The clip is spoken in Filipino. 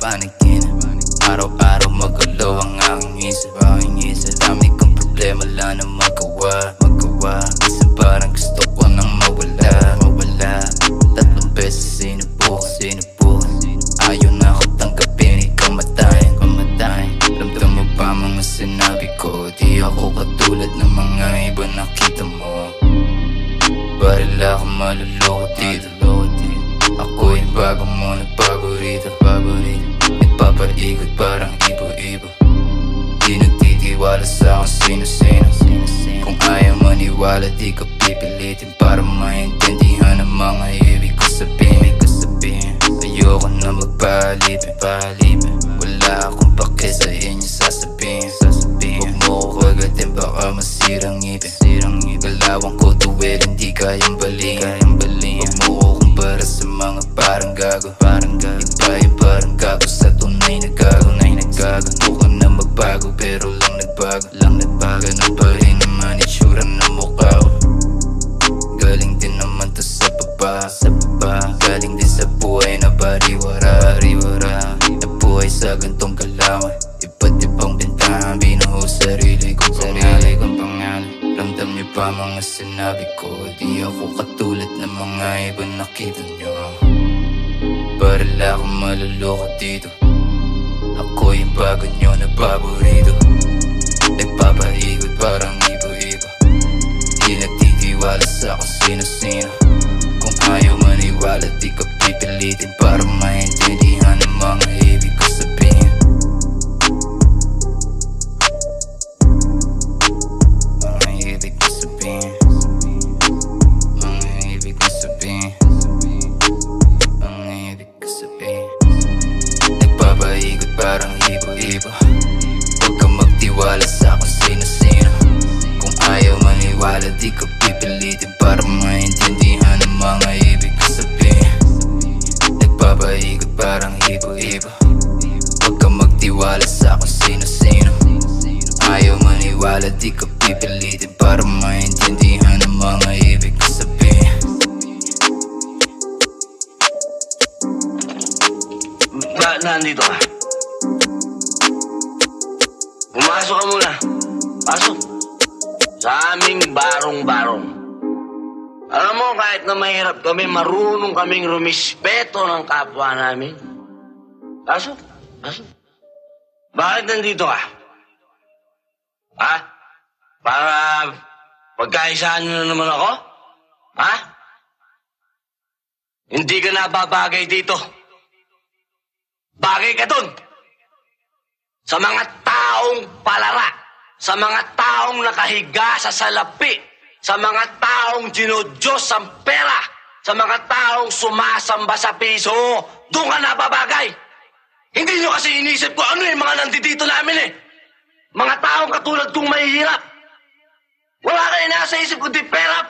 Paniginip Araw-araw magulo sinabi ko Di ako katulad ng mga iba nakita mo. Baril ako maluloko dito Ako yung bago mo na paborito. Nagpapaikot parang ibo-ibo Di nagtitiwala sa kung sino-sino. Kung ayaw maniwala di ko pipilitin. Para maintindihan ang mga ibig ko sabihin. Ayoko na magpalipin palipin Wala akong pake sa inyo sasabihin baka masirang ngipin. Galawang ko tuwid hindi kayang balingin Huwag mo ko kumpara sa mga parang gago. Parang gago. Iba yung parang gago. Sa tunay na gago. Tunay na gago. Mukhang na magbago pero lang nagbago. Lang nagbago. Ganun pa rin naman itsura ng mukha ko. Galing din naman to sa baba. Sa baba. Galing din sa buhay na bariwara. Bariwara. Nabuhay sa gantong bintana Binuhos sarili kong sarili kong pangalan. Ramdam niyo ba mga sinabi ko? Di ako katulad ng mga iba nakita niyo. Baril ako maluloko dito. Ako yung bago niyo na parang ibo-ibo Huwag kang magtiwala sa kung sino-sino Ayaw maniwala di ko pipilitin Para maintindihan ang mga ibig ko sabihin Ba, nandito ka? Pumasok ka muna. Pasok. Sa aming barong-barong. Alam mo, kahit na mahirap kami, marunong kaming rumispeto ng kapwa namin. Pasok. Pasok. Bakit nandito ka? Ha? Para pagkaisahan nyo na naman ako? Ha? Hindi ka nababagay dito. Bagay ka dun. Sa mga taong palara. Sa mga taong nakahiga sa salapi. Sa mga taong dinudyos ang pera. Sa mga taong sumasamba sa piso. Doon ka nababagay. Hindi nyo kasi inisip ko ano yung mga nandito namin eh. Mga taong katulad kong mahihirap. Wala kayo nasa isip kundi pera.